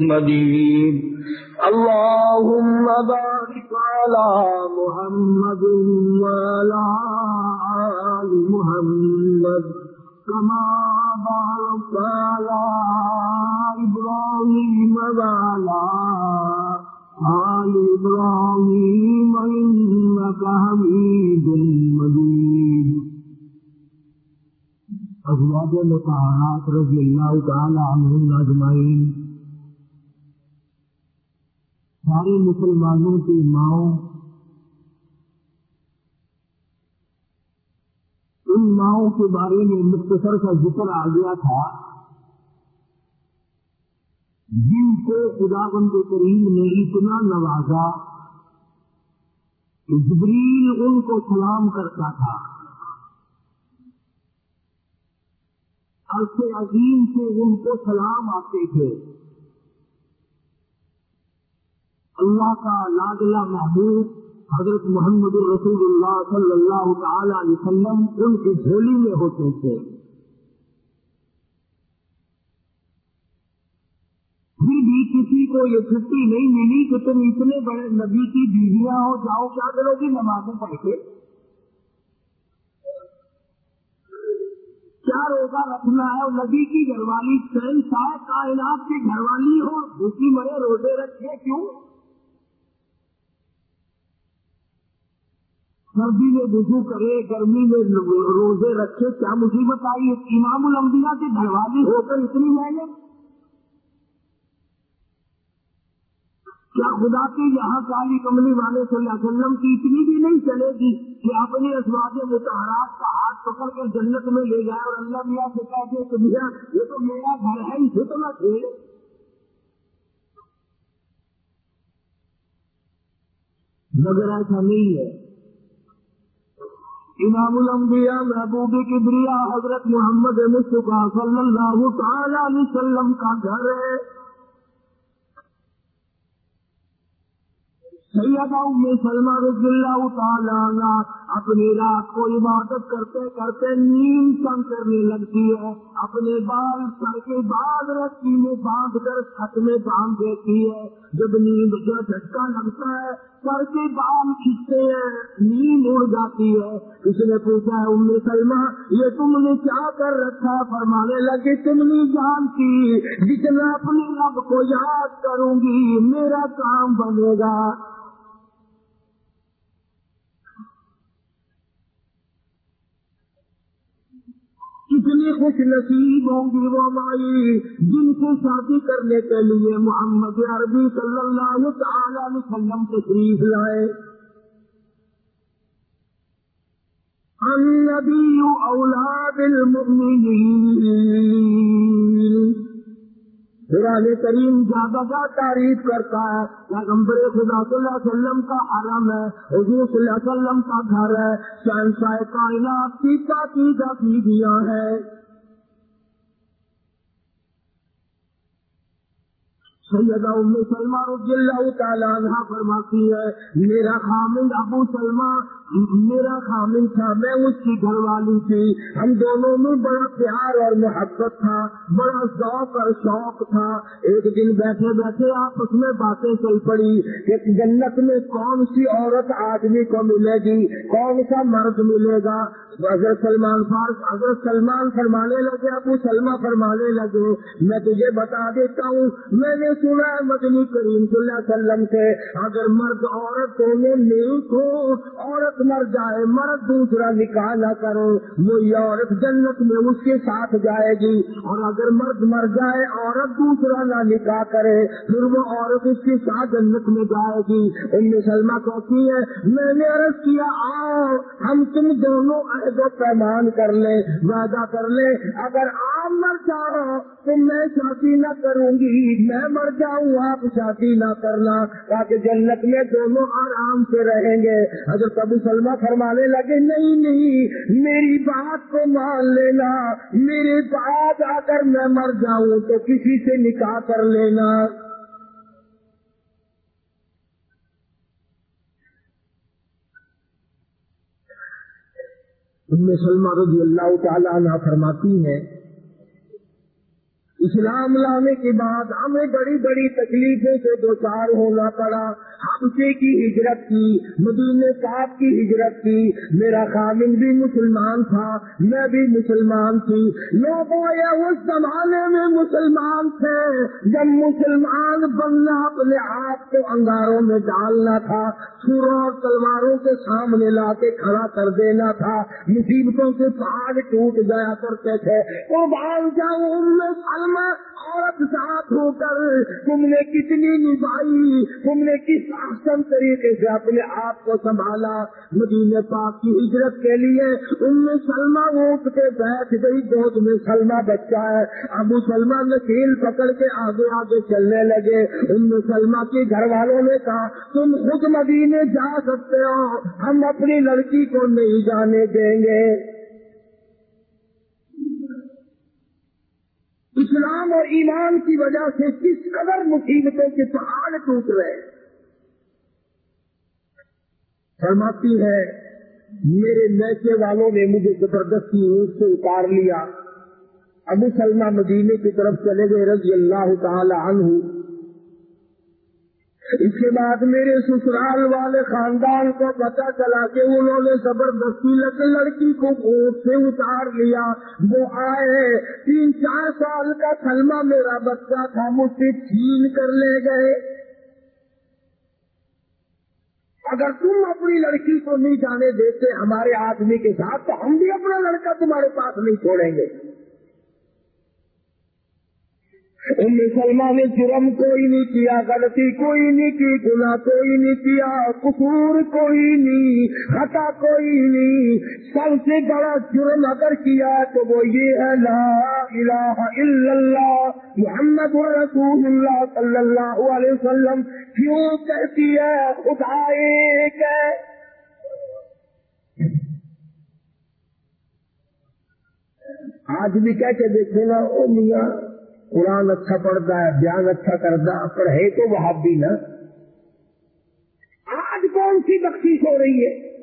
مجيد اللهم بارك على محمد وعلى آل محمد كما باركت على إبراهيم وعلى آل إبراهيم إنك حميد مجيد أزواج مطهرات رضي الله تعالى عنهم أجمعين سارے مسلمانوں کی ماؤں ان ماؤں کے بارے میں مختصر کا ذکر آ گیا تھا۔ جن کو خدا بند کریم نے اتنا نوازا کہ جبریل ان کو سلام کرتا تھا۔ عرصے عظیم سے ان کو سلام آتے تھے۔ اللہ کا لاڈلا محبوب حضرت محمد الرسول اللہ صلی اللہ تعالی علیہ وسلم ان کی جھولی میں ہوتے تھے۔ پھر بھی کسی کو یہ چھٹی نہیں ملی کہ تم اتنے بڑے نبی کی بیویاں ہو، جاؤ، کیا کرو گی نمازیں پڑھ کے۔ کیا روزہ رکھنا ہے؟ نبی کی گھر والی سین سات کائنات کی گھر والی ہو، بھوکی مرے، روزے رکھے، کیوں؟ سردی میں وضو کرے، گرمی میں روزے رکھے، کیا مصیبت آئی؟ امام الانبیاء کی گھروالی ہو کر اتنی محنت؟ کیا خدا کے یہاں کالی کملی والے صلی اللہ علیہ وسلم کی اتنی بھی نہیں چلے گی کہ اپنے اسباب متحرات کا ہاتھ پکڑ کر جنت میں لے جائے اور اللہ میاں سے کہتے کہ بھیا یہ تو میرا گھر ہے، اسے تو میں کھیل مگر ایسا نہیں ہے۔ امام الانبیاء محبوب کبریا حضرت محمد مصطفیٰ صلی اللہ تعالی علیہ وسلم کا گھر ہے۔ سیدہ ام سلمہ رضی اللہ تعالیٰ اپنی رات کو عبادت کرتے کرتے نیند کم کرنے لگتی ہے، اپنے بال سر کے بعد رسی میں باندھ کر چھت میں باندھ دیتی ہے۔ جب نیند کا جھٹکا لگتا ہے، سر کے بال کھینچتے ہیں، نیند اڑ جاتی ہے۔ اس نے پوچھا ہے ام سلمہ، یہ تم نے کیا کر رکھا؟ فرمانے لگے، تم نہیں جانتی، جتنا اپنے رب کو یاد کروں گی، میرا کام بنے گا۔ کتنی خوش نصیب ہوں گی وہ مائی جن سے شادی کرنے کے لیے محمد عربی صلی اللہ تعالی علیہ وسلم تشریف لائے۔ النبی اولاد المؤمنین۔ قرآن کریم زیادہ کا تعریف کرتا ہے، پیغمبر خدا صلی اللہ علیہ وسلم کا حرم ہے، حضور صلی اللہ علیہ وسلم کا گھر ہے، شہنشاہ کائنات کی کا کی دیا ہے۔ سیدہ ام سلمہ رضی اللہ تعالیٰ عنہ فرماتی ہے، میرا خامد ابو سلمہ میرا خامن تھا، میں اس کی گھر والی تھی۔ ہم دونوں میں بڑا پیار اور محبت تھا، بڑا ذوق اور شوق تھا۔ ایک دن بیٹھے بیٹھے آپ اس میں باتیں چل پڑی کہ جنت میں کون سی عورت آدمی کو ملے گی، کون سا مرد ملے گا۔ حضرت سلمان فارس، حضرت سلمان فرمانے لگے، ابو سلمہ فرمانے لگے، میں تجھے بتا دیتا ہوں، میں نے سنا ہے مدنی کریم صلی اللہ علیہ وسلم سے اگر مرد عورت دونوں نیک ہو عورت مر جائے، مرد دوسرا نکاح نہ کرو وہی عورت جنت میں اس کے ساتھ جائے گی۔ اور اگر مرد مر جائے، عورت دوسرا نہ نکاح کرے، پھر وہ عورت اس کے ساتھ جنت میں جائے گی۔ ان میں سلما کہتی ہے، میں نے عرض کیا، آؤ، ہم تم دونوں عہد و پیمان کر لیں، وعدہ کر لیں۔ اگر آپ مر جاؤ، تو میں شادی نہ کروں گی، میں مر جاؤں، آپ شادی نہ کرنا، تاکہ جنت میں دونوں آرام سے رہیں گے۔ اگر ابو سلمہ فرمانے لگے، نہیں نہیں، میری بات کو مان لینا، میرے بعد آ کر میں مر جاؤں تو کسی سے نکاح کر لینا۔ سلمہ رضی اللہ تعالیٰ عنہ فرماتی ہے اسلام لانے کے بعد ہمیں بڑی بڑی تکلیفوں سے دو چار ہونا پڑا۔ ہفتے کی ہجرت کی مدینے پاک کی ہجرت کی۔ میرا خامن بھی مسلمان تھا، میں بھی مسلمان تھی۔ لوگوں یہ اس زمانے میں مسلمان تھے، جب مسلمان بننا اپنے آپ کو انگاروں میں ڈالنا تھا سوروں اور تلواروں کے سامنے لا کے کھڑا کر دینا تھا۔ مصیبتوں سے پہاڑ ٹوٹ گیا کرتے تھے۔ وہ بال جاؤ عورت ساتھ ہو کر تم نے کتنی نبھائی، تم نے کس آسن طریقے سے اپنے آپ کو سنبھالا۔ مدینے پاک کی ہجرت کے لیے ان میں سلما اٹھ کے بیٹھ گئی، گود میں سلما بچہ ہے۔ ابو سلما نے کھیل پکڑ کے آگے آگے چلنے لگے۔ ان میں سلما کے گھر والوں نے کہا، تم خود مدینے جا سکتے ہو، ہم اپنی لڑکی کو نہیں جانے دیں گے۔ اسلام اور ایمان کی وجہ سے کس قدر مصیبتوں کے پہاڑ ٹوٹ رہے فرماتی ہے، میرے نیچے والوں نے مجھے زبردستی اونٹ سے اتار لیا۔ ابو سلمہ مدینے کی طرف چلے گئے، رضی اللہ تعالی عنہ۔ اس کے بعد میرے سسرال والے خاندان کو پتا چلا کہ انہوں نے زبردستی لڑکی کو اونٹ سے اتار لیا۔ وہ آئے۔ تین چار سال کا سلما میرا بچہ تھا مجھ سے چھین کر لے گئے۔ اگر تم اپنی لڑکی کو نہیں جانے دیتے ہمارے آدمی کے ساتھ، تو ہم بھی اپنا لڑکا تمہارے پاس نہیں چھوڑیں گے۔ ام سلمہ نے جرم کوئی نہیں کیا، غلطی کوئی نہیں کی گنا کوئی نہیں کیا، قصور کوئی نہیں، خطا کوئی نہیں۔ سب سے بڑا جرم اگر کیا تو وہ یہ ہے، لا الہ الا اللہ، محمد رسول اللہ صلی اللہ علیہ وسلم۔ کیوں کہتی ہے؟ خدا ایک ہے۔ آج بھی کہہ کے دیکھے نا، او میاں قرآن اچھا پڑھتا ہے، بیان اچھا کرتا پڑھے تو وہ بھی نا؟ آج کون سی بخشش ہو رہی ہے؟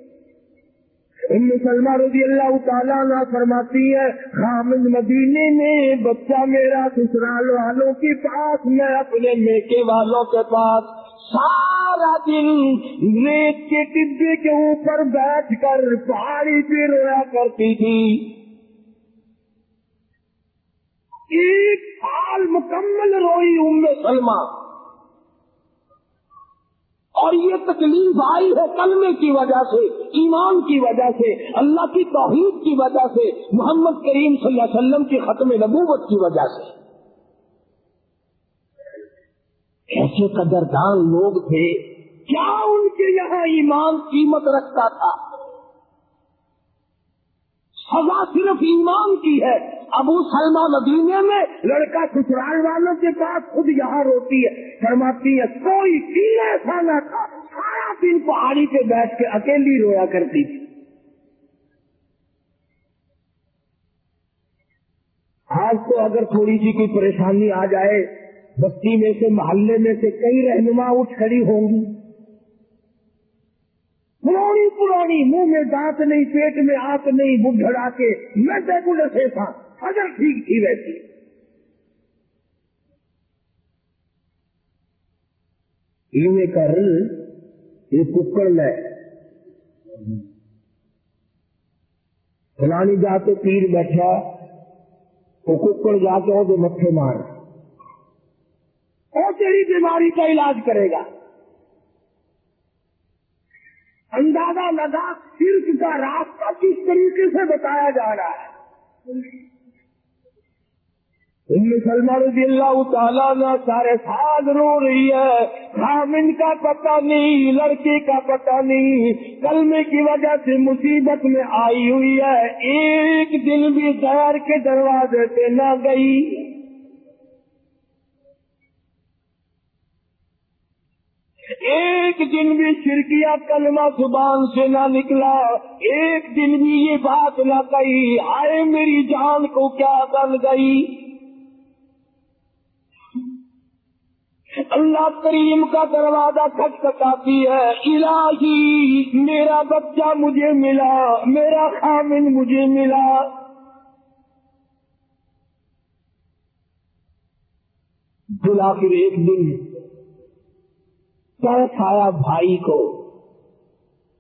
ام سلمہ رضی اللہ تعالیٰ نہ فرماتی ہے خامد مدینے میں بچہ میرا سسرال والوں کے پاس، میں اپنے میکے والوں کے پاس سارا دن ریت کے ٹبے کے اوپر بیٹھ کر پہاڑی پہ رویا کرتی تھی۔ ایک سال مکمل روئی ام سلمہ۔ اور یہ تکلیف آئی ہے کلمے کی وجہ سے، ایمان کی وجہ سے، اللہ کی توحید کی وجہ سے، محمد کریم صلی اللہ علیہ وسلم کی ختم نبوت کی وجہ سے۔ ایسے قدردان لوگ تھے، کیا ان کے یہاں ایمان قیمت رکھتا تھا؟ سزا صرف ایمان کی ہے۔ ابو سلمہ مدینے میں لڑکا سسرال والوں کے پاس خود یہاں روتی ہے، فرماتی ہے، کوئی دن ایسا نہ تھا، سارا دن پہاڑی پہ بیٹھ کے اکیلی رویا کرتی تھی۔ آج تو اگر تھوڑی سی کوئی پریشانی آ جائے، بستی میں سے، محلے میں سے کئی رہنما اٹھ کھڑی ہوں گی۔ پرانی پرانی، منہ میں دانت نہیں، پیٹ میں آت نہیں بڑھڑا کے، میں ریگولر سے تھا۔ اگر ٹھیک تھی رہتی کر یہ ککڑ لے۔ فلانی جا کے پیر بیٹھا، تو ککڑ جا کے وہ متھے مار۔ اور تیری بیماری کا علاج کرے گا۔ اندازہ لگا سرک کا راستہ کس طریقے سے بتایا جا رہا ہے۔ سلمہ رضی اللہ تعالیٰ نہ سارے سال رو رہی ہے۔ خامن کا پتہ نہیں، لڑکی کا پتہ نہیں۔ کلمے کی وجہ سے مصیبت میں آئی ہوئی ہے۔ ایک دن بھی دیر کے دروازے سے نہ گئی۔ ایک دن بھی شرکیہ کلمہ زبان سے نہ نکلا۔ ایک دن بھی یہ بات نہ کہی۔ آئے میری جان کو کیا بن گئی؟ اللہ کریم کا دروازہ کھٹکھٹاتی ہے۔ الہی، میرا بچہ مجھے ملا، میرا خامن مجھے ملا۔ پھر ایک دن پیس آیا بھائی کو۔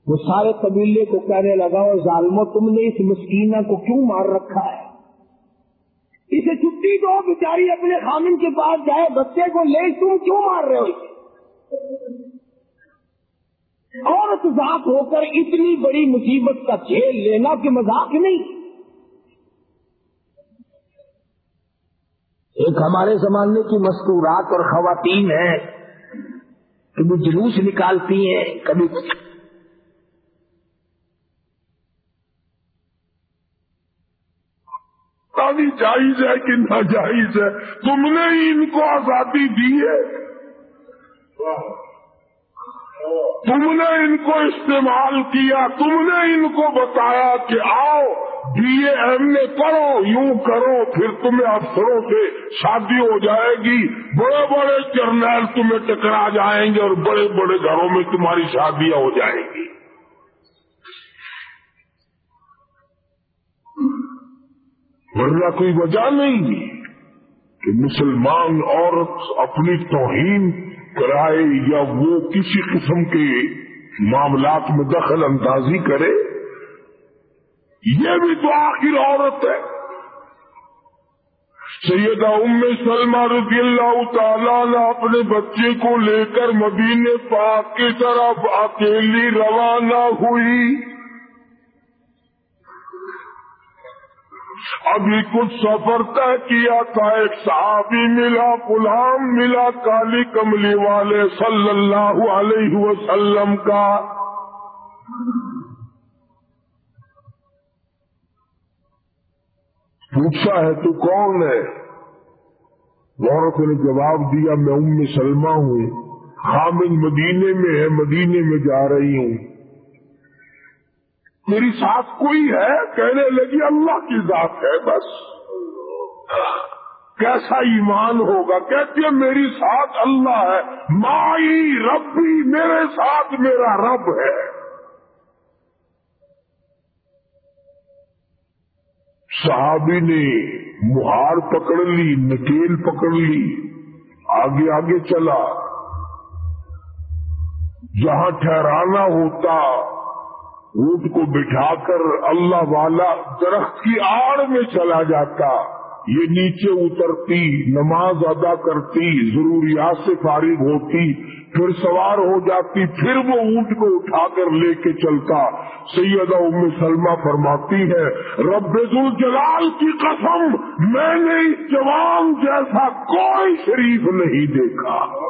وہ سارے قبیلے کو کہنے لگا، اور ظالمو، تم نے اس مسکینہ کو کیوں مار رکھا ہے؟ اسے چھٹی دو، بیچاری اپنے خامن کے پاس جائے، بچے کو لے، تم کیوں مار رہے ہو؟ عورت ذات ہو کر اتنی بڑی مصیبت کا جھیل لینا کہ مذاق نہیں۔ ایک ہمارے زمانے کی مستورات اور خواتین ہیں، کبھی جلوس نکالتی ہیں، کبھی جائز ہے کہ ناجائز ہے؟ تم نے ان کو آزادی دی ہے۔ تم نے ان کو استعمال کیا، تم نے ان کو بتایا کہ آؤ، بی اے ایم اے کرو یوں کرو، پھر تمہیں افسروں سے شادی ہو جائے گی۔ بڑے بڑے جرنیل تمہیں ٹکرا جائیں گے اور بڑے بڑے گھروں میں تمہاری شادیاں ہو جائیں گی۔ ورنہ کوئی وجہ نہیں کہ مسلمان عورت اپنی توہین کرائے یا وہ کسی قسم کے معاملات میں دخل اندازی کرے، یہ بھی تو آخر عورت ہے۔ سیدہ ام سلمہ رضی اللہ تعالیٰ نے اپنے بچے کو لے کر مدینے پاک کی طرف اکیلی روانہ ہوئی۔ ابھی کچھ سفر طے کیا تھا، ایک صحابی ملا، غلام ملا، کالی کملی والے صلی اللہ علیہ وسلم کا۔ پوچھا ہے، تو کون ہے؟ عورت نے جواب دیا، میں ام سلمہ ہوں۔ خامن مدینے میں ہے، مدینے میں جا رہی ہوں۔ میری ساتھ کوئی ہے؟ کہنے لگی، اللہ کی ذات ہے بس۔ کیسا ایمان ہوگا؟ کہتے میری ساتھ اللہ ہے۔ مائی ربی، میرے ساتھ میرا رب ہے۔ صحابی نے مہار پکڑ لی، نکیل پکڑ لی۔ آگے آگے چلا۔ جہاں ٹھہرانا ہوتا اونٹ کو بٹھا کر اللہ والا درخت کی آڑ میں چلا جاتا۔ یہ نیچے اترتی، نماز ادا کرتی، ضروریات سے فارغ ہوتی، پھر سوار ہو جاتی، پھر وہ اونٹ کو اٹھا کر لے کے چلتا۔ سیدہ ام سلمہ فرماتی ہے، رب الجلال کی قسم، میں نے اس جوان جیسا کوئی شریف نہیں دیکھا۔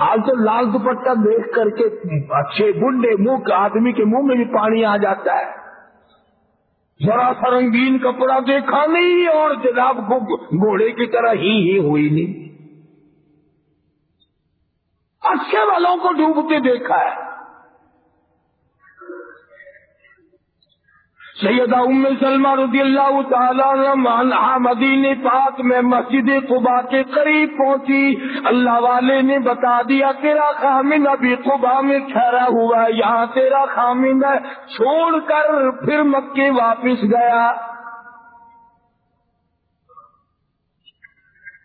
آج تو لال دوپٹہ دیکھ کر کے اچھے بڈے منہ کے آدمی کے منہ میں بھی پانی آ جاتا ہے۔ ذرا سا رنگین کپڑا دیکھا نہیں اور جناب کو گھوڑے کی طرح ہی ہی ہوئی نہیں۔ اچھے والوں کو ڈوبتے دیکھا ہے۔ سیدہ ام سلمہ رضی اللہ تعالیٰ مدین پاک میں مسجد قبا کے قریب پہنچی۔ اللہ والے نے بتا دیا، تیرا خامن ابھی قبا میں ٹھہرا ہوا ہے، یہاں تیرا خامن ہے چھوڑ کر پھر مکے واپس گیا۔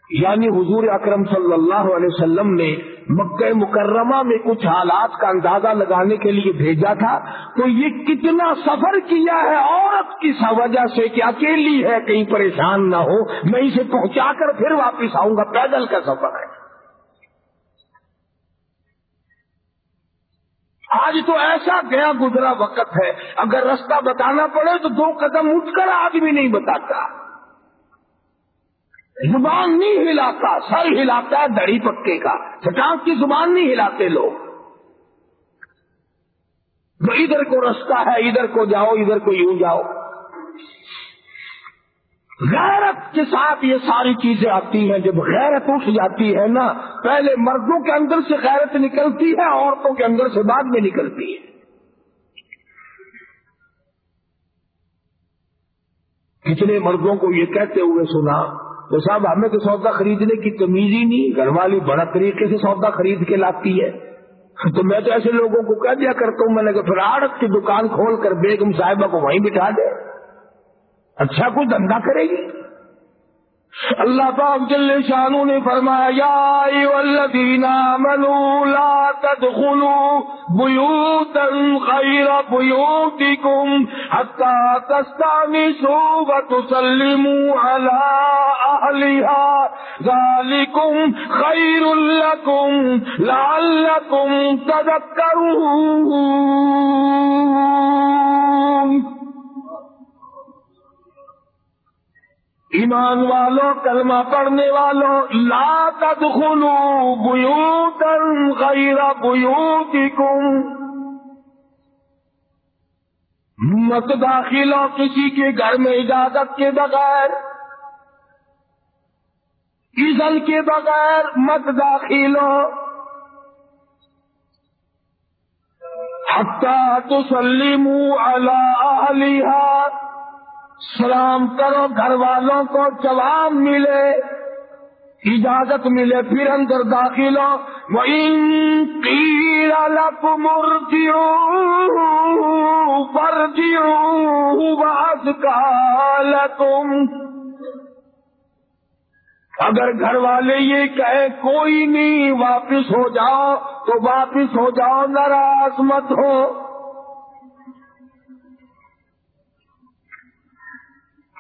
یعنی حضور اکرم صلی اللہ علیہ وسلم نے مکہ مکرمہ میں کچھ حالات کا اندازہ لگانے کے لیے بھیجا تھا، تو یہ کتنا سفر کیا ہے عورت کی وجہ سے کہ اکیلی ہے، کہیں پریشان نہ ہو، میں اسے پہنچا کر پھر واپس آؤں گا، پیدل کا سفر ہے۔ آج تو ایسا گیا گزرا وقت ہے، اگر رستہ بتانا پڑے تو دو قدم اٹھ کر آدمی نہیں بتاتا۔ زبان نہیں ہلاتا، سر ہلاتا ہے دڑی پکے کا۔ چٹان کی زبان نہیں ہلاتے لوگ۔ تو ادھر کو رستہ ہے، ادھر کو جاؤ، ادھر کو یوں جاؤ۔ غیرت کے ساتھ یہ ساری چیزیں آتی ہیں۔ جب غیرت اٹھ جاتی ہے نا، پہلے مردوں کے اندر سے غیرت نکلتی ہے، عورتوں کے اندر سے بعد میں نکلتی ہے۔ کتنے مردوں کو یہ کہتے ہوئے سنا تو صاحب، ہمیں تو سودا خریدنے کی تمیز ہی نہیں گھر والی بڑا طریقے سے سودا خرید کے لاتی ہے۔ تو میں تو ایسے لوگوں کو کہہ دیا کرتا ہوں، میں نے کہا، پھر آڑت کی دکان کھول کر بیگم صاحبہ کو وہیں بٹھا دے۔ اچھا کوئی دندا کرے گی؟ اللہ پاک جل شانو نے فرمایا یا الذین آمنوا لا تدخلوا بیوتا غیر بیوتکم حتی تستانسوا وتسلموا علی اہلها ذالکم خیر لکم لعلکم تذکرون۔ ایمان والوں کلمہ پڑھنے والوں لا تدخلوا بیوتا غیر بیوتکم۔ مت داخل ہو کسی کے گھر میں اجازت کے بغیر۔ عزل کے بغیر مت داخل ہو۔ حتی تسلموا علی اہلیہا سلام کرو، گھر والوں کو جواب ملے، اجازت ملے، پھر اندر داخل ہو۔ وہ مرتیوں پرتیوں تم اگر گھر والے یہ کہے، کوئی نہیں، واپس ہو جاؤ، تو واپس ہو جاؤ، ناراض مت ہو۔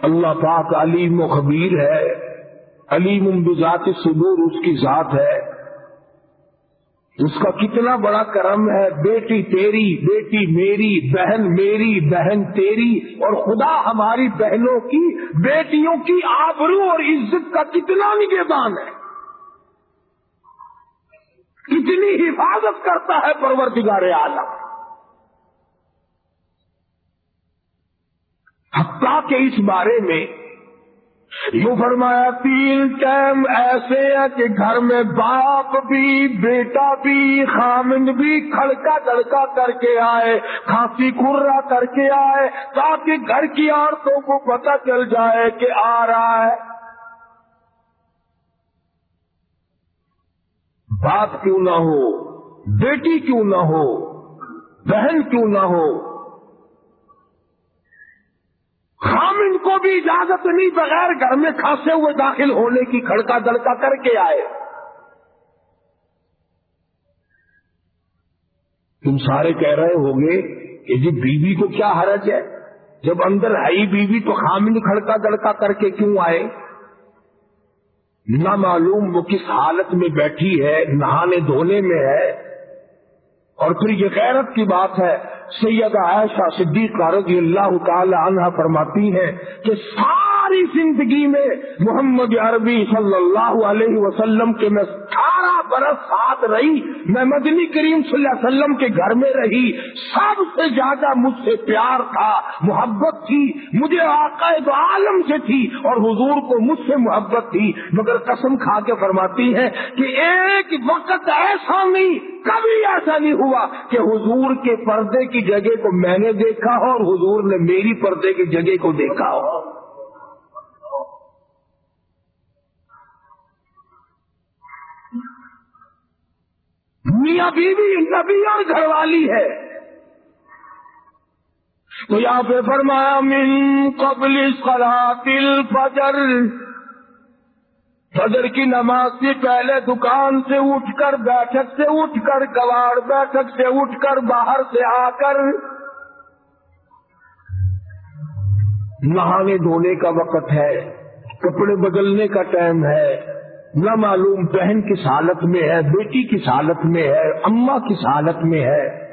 اللہ پاک علیم و خبیر ہے، علیم بذات صدور اس کی ذات ہے۔ اس کا کتنا بڑا کرم ہے، بیٹی تیری، بیٹی میری، بہن میری، بہن تیری اور خدا ہماری بہنوں کی، بیٹیوں کی آبرو اور عزت کا کتنا نگہبان ہے۔ کتنی حفاظت کرتا ہے پرورتگار عالم حتیٰ کہ اس بارے میں یوں فرمایا، تین ٹائم ایسے ہیں کہ گھر میں باپ بھی، بیٹا بھی خامن بھی کھڑکا دڑکا کر کے آئے، کھانسی کھرا کر کے آئے، تاکہ گھر کی عورتوں کو پتہ چل جائے کہ آ رہا ہے۔ باپ کیوں نہ ہو، بیٹی کیوں نہ ہو، بہن کیوں نہ ہو خامن کو بھی اجازت نہیں، بغیر گھر میں کھانسے ہوئے داخل ہونے کی کھڑکا دڑکا کر کے آئے۔ تم سارے کہہ رہے ہوگے کہ جی بیوی کو کیا حرج ہے؟ جب اندر ہے بیوی تو خامن کھڑکا دڑکا کر کے کیوں آئے؟ نہ معلوم وہ کس حالت میں بیٹھی ہے، نہانے دھونے میں ہے۔ اور پھر یہ غیرت کی بات ہے سید عائشہ صدیقہ رضی اللہ تعالی عنہ فرماتی ہیں کہ ساری زندگی میں محمد عربی صلی اللہ علیہ وسلم کے میں برس ساتھ رہی۔ میں مدنی کریم صلی اللہ علیہ وسلم کے گھر میں رہی۔ سب سے زیادہ مجھ سے پیار تھا، محبت تھی۔ مجھے عقائد عالم سے تھی اور حضور کو مجھ سے محبت تھی۔ مگر قسم کھا کے فرماتی ہے کہ ایک وقت ایسا نہیں، کبھی ایسا نہیں ہوا کہ حضور کے پردے کی جگہ کو میں نے دیکھا ہو اور حضور نے میری پردے کی جگہ کو دیکھا ہو۔ میاں بیوی، نبی اور گھر والی ہے۔ تو یہاں پہ فرمایا، من قبل صلاة الفجر۔ فجر کی نماز سے پہلے دکان سے اٹھ کر، بیٹھک سے اٹھ کر کواڑ بیٹھک سے اٹھ کر، باہر سے آ کر۔ نہانے دھونے کا وقت ہے، کپڑے بدلنے کا ٹائم ہے۔ نہ معلوم بہن کس حالت میں ہے، بیٹی کس حالت میں ہے اما کس حالت میں ہے۔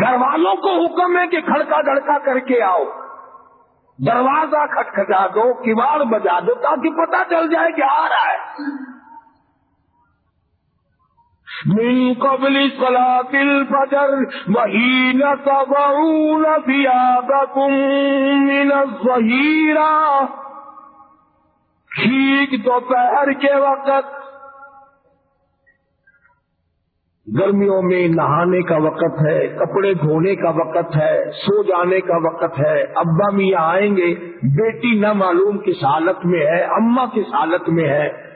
گھر والوں کو حکم ہے کہ کھڑکا دڑکا کر کے آؤ۔ دروازہ کھٹکھٹا دو کباڑ بجا دو تاکہ پتا چل جائے کہ آ رہا ہے۔ من قبل صلاة الفجر وحين تضعون ثيابكم من الظهيرة ٹھیک دوپہر کے وقت۔ گرمیوں میں نہانے کا وقت ہے، کپڑے دھونے کا وقت ہے، سو جانے کا وقت ہے۔ ابا میاں آئیں گے، بیٹی نہ معلوم کس حالت میں ہے اما کس حالت میں ہے۔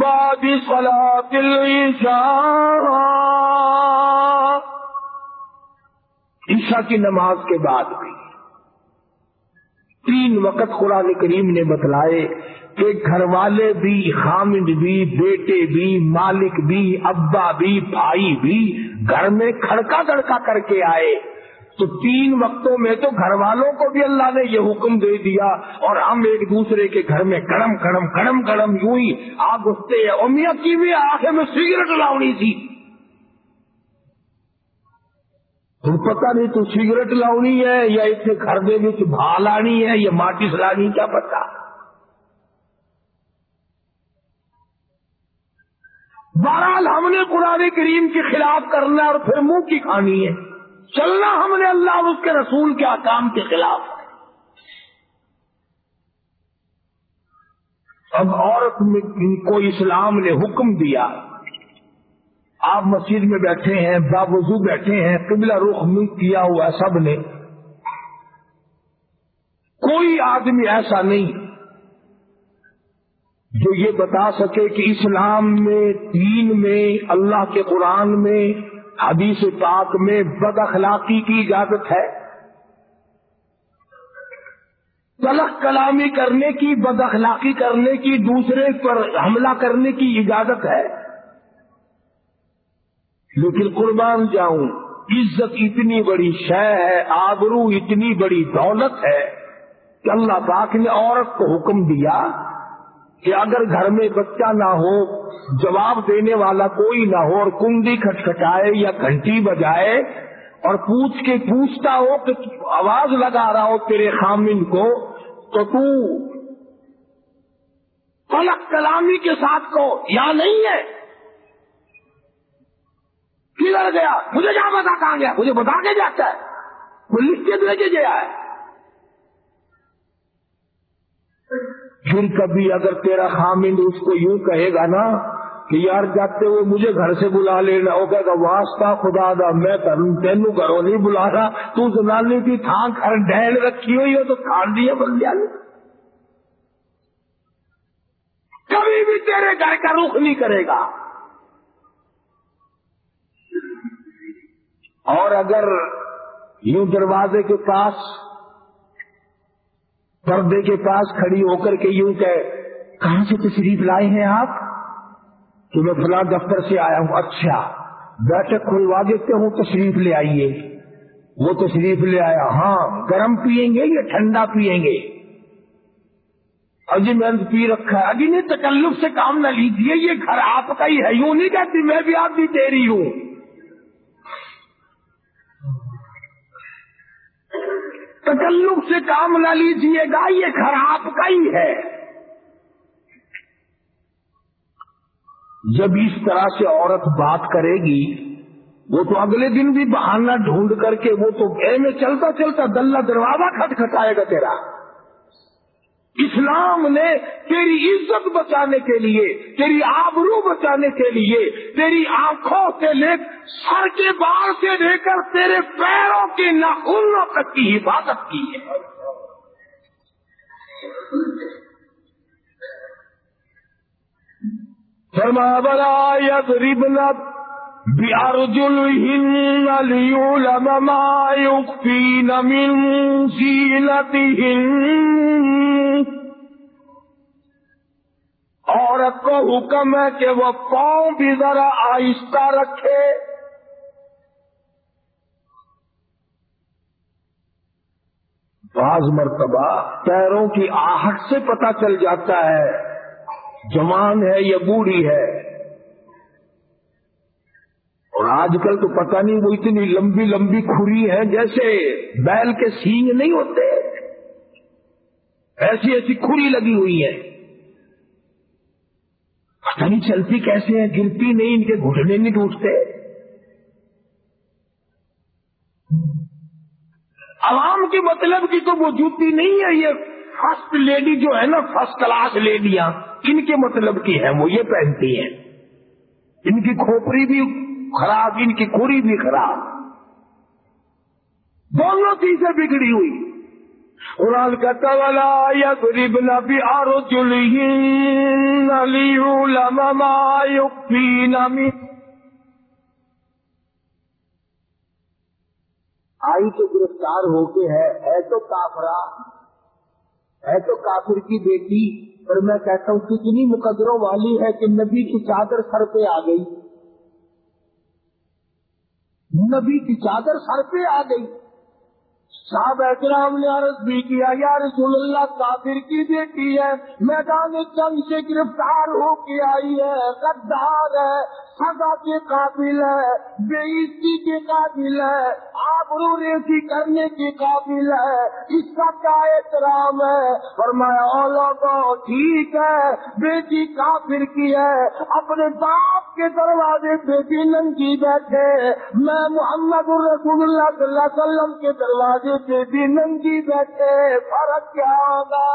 بعد صلاة العشاء، عشاء کی نماز کے بعد بھی۔ تین وقت قرآن کریم نے بتلائے کہ گھر والے بھی، خامد بھی، بیٹے بھی، مالک بھی، ابا بھی، بھائی بھی گھر میں کھڑکا دڑکا کر کے آئے۔ تو تین وقتوں میں تو گھر والوں کو بھی اللہ نے یہ حکم دے دیا اور ہم ایک دوسرے کے گھر میں کڑم کڑم کڑم کڑم یوں ہی آگ اٹھتے ہیں۔ امیا کی بھی آخر میں سگریٹ لاؤنی تھی۔ تم پتا نہیں تو سگریٹ لاؤنی ہے یا اتنے گھر دے بھا لانی ہے یا ماٹی سلانی کیا پتا بہرحال ہم نے قرآن کریم کے خلاف کرنا اور پھر منہ کی کھانی ہے۔ چلنا ہم نے اللہ اور اس کے رسول کے آکام کے خلاف۔ ہے اب عورت کو اسلام نے حکم دیا۔ آپ مسجد میں بیٹھے ہیں، باوضو بیٹھے ہیں، قبلہ رخ میں کیا ہوا سب نے۔ کوئی آدمی ایسا نہیں جو یہ بتا سکے کہ اسلام میں، دین میں، اللہ کے قرآن میں، حدیث پاک میں بد اخلاقی کی اجازت ہے۔ تلخ کلامی کرنے کی، بد اخلاقی کرنے کی، دوسرے پر حملہ کرنے کی اجازت ہے۔ لیکن قربان جاؤں، عزت اتنی بڑی شے ہے، آبرو اتنی بڑی دولت ہے کہ اللہ پاک نے عورت کو حکم دیا کہ اگر گھر میں بچہ نہ ہو، جواب دینے والا کوئی نہ ہو اور کنڈی کھٹکھٹائے یا گھنٹی بجائے اور پوچھ کے پوچھتا ہو کہ آواز لگا رہا ہو تیرے خامن کو، تو تو پلک کلامی کے ساتھ کو یا نہیں ہے؟ کدھر گیا، مجھے کیا بتا کہاں گیا؟ مجھے بتا کے جاتا ہے۔ وہ لکھ کے دے کے گیا ہے۔ پھر کبھی اگر تیرا خامند اس کو یوں کہے گا نا کہ یار جاتے ہوئے مجھے گھر سے بلا لینا، وہ کہے گا، واسطہ خدا دا، میں تین گھروں نہیں بلا رہا۔ تو زنانی کی تھان گھر ڈہل رکھی ہوئی ہو تو کھان دیے بندیا نے۔ کبھی بھی تیرے گھر کا رخ نہیں کرے گا۔ اور اگر یوں دروازے کے پاس، پردے کے پاس کھڑی ہو کر کے یوں کہ کہاں سے تشریف لائے ہیں آپ؟ کہ میں فلاں دفتر سے آیا ہوں۔ اچھا بیٹھک کھلوا دیتے ہوں، تشریف لے آئیے۔ وہ تشریف لے آیا۔ ہاں گرم پیئیں گے یا ٹھنڈا پیئیں گے؟ اجی میں پی رکھا ہے۔ اجی نہیں، تکلف سے کام نہ لیجیے یہ گھر آپ کا ہی ہے۔ یوں نہیں کہتی، میں بھی آپ کی تیری ہوں۔ تکلف سے کام نہ لیجیے گا، یہ گھر آپ کا ہی ہے۔ جب اس طرح سے عورت بات کرے گی، وہ تو اگلے دن بھی بہانہ ڈھونڈ کر کے وہ تو گھر میں چلتا چلتا دلہ دروازہ کھٹکھٹائے گا تیرا۔ اسلام نے تیری عزت بچانے کے لیے، تیری آبرو بچانے کے لیے، تیری آنکھوں سے لے سر کے بال سے لے کر تیرے پیروں کے ناخنوں تک کی حفاظت کی ہے۔ فرما، بلا یضربن بأرجلهن ليعلم ما يخفين من زينتهن. عورت کو حکم ہے کہ وہ پاؤں بھی ذرا آہستہ رکھے۔ بعض مرتبہ پیروں کی آہٹ سے پتہ چل جاتا ہے، جوان ہے یا بوڑھی ہے۔ اور آج کل تو پتہ نہیں وہ اتنی لمبی لمبی کھری ہے جیسے بیل کے سینگ نہیں ہوتے۔ ایسی ایسی کھری لگی ہوئی ہے پتہ نہیں چلتی کیسے ہیں، گرتی نہیں، ان کے گھٹنے نہیں ٹوٹتے۔ عوام کے مطلب کی تو وہ جوتی نہیں ہے، یہ فرسٹ لیڈی جو ہے نا فرسٹ کلاس لیڈیاں ان کے مطلب کی ہیں وہ یہ پہنتی ہیں۔ ان کی کھوپڑی بھی خراب، ان کی کھوڑی بھی خراب۔ دونوں چیزیں بگڑی ہوئی۔ قرآن کہتا والا یا غریب نبی آرو چلی نمی آئی تو گرفتار ہو کے ہے ہے تو کافرا ہے تو کافر کی بیٹی، اور میں کہتا ہوں، کتنی مقدروں والی ہے کہ نبی کی چادر سر پہ آ گئی۔ نبی کی چادر سر پہ آ گئی۔ صاحب اکرام نے عرض بھی کیا، یا رسول اللہ، کافر کی بیٹی ہے، میدان جنگ سے گرفتار ہو کے آئی ہے، غدار ہے، سزا کے قابل ہے، بے عزتی کے قابل ہے، آبرو ریسی کرنے کے قابل ہے، اس کا کیا احترام ہے؟ فرمایا اولا کو ٹھیک ہے، بیٹی کافر کی ہے، اپنے باپ کے دروازے پہ بھی ننگی بیٹھے، میں محمد الرسول اللہ صلی اللہ علیہ وسلم کے دروازے پہ بھی ننگی بیٹھے، فرق کیا ہوگا؟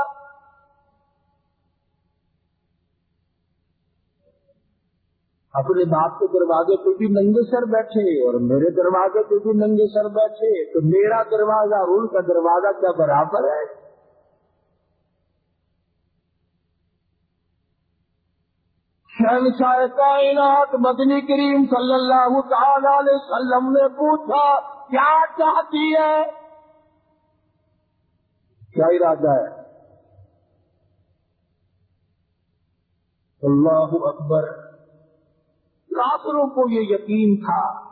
اپنے باپ کے دروازے پہ بھی ننگے سر بیٹھے اور میرے دروازے پہ بھی ننگے سر بیٹھے، تو میرا دروازہ اور ان کا دروازہ کیا برابر ہے؟ شہنشاہ کائنات مدنی کریم صلی اللہ تعالی علیہ وسلم نے پوچھا، کیا چاہتی ہے؟ کیا ارادہ ہے؟ اللہ اکبر۔ کافروں کو یہ یقین تھا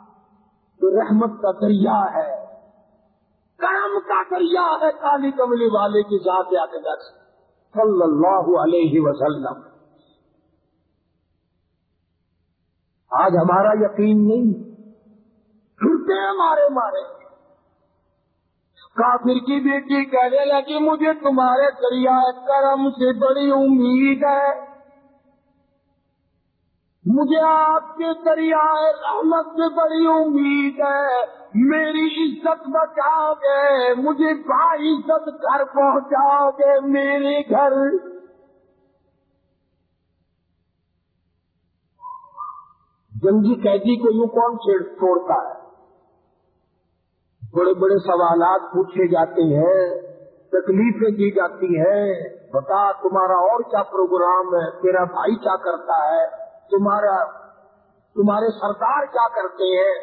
کہ رحمت کا دریا ہے۔ کرم کا دریا ہے کالی کملی والے کی ذات اقدس صلی اللہ علیہ وسلم۔ آج ہمارا یقین نہیں۔ پھرتے مارے مارے۔ کافر کی بیٹی کہنے لگی، مجھے تمہارے دریا کرم سے بڑی امید ہے۔ مجھے آپ کے دریا رحمت سے بڑی امید ہے۔ میری عزت بچاؤ گے، مجھے با عزت گھر پہنچاؤ گے، میرے گھر۔ جنگی قیدی کو یوں کون چھوڑتا ہے؟ بڑے بڑے سوالات پوچھے جاتے ہیں، تکلیفیں کی جاتی ہیں، بتا تمہارا اور کیا پروگرام ہے، تیرا بھائی کیا کرتا ہے، تمہارا، تمہارے سردار کیا کرتے ہیں؟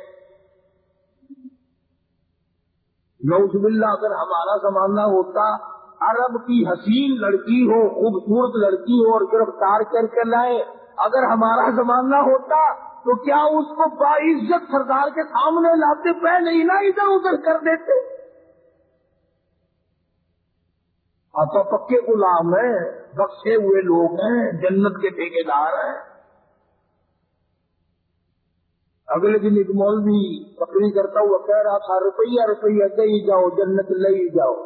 نوز باللہ، اگر ہمارا زمانہ ہوتا، عرب کی حسین لڑکی ہو، خوبصورت لڑکی ہو اور گرفتار کر کے لائے، اگر ہمارا زمانہ ہوتا تو کیا اس کو باعزت سردار کے سامنے لاتے پہلے ہی نہ ادھر ادھر کر دیتے؟ آپ پکے غلام ہیں بخشے ہوئے لوگ ہیں، جنت کے ٹھیکے دار ہیں۔ اگلے دن ایک مولوی بکری کرتا ہوا کہہ رہا تھا، روپیہ روپیہ دے ہی جاؤ، جنت لے ہی جاؤ۔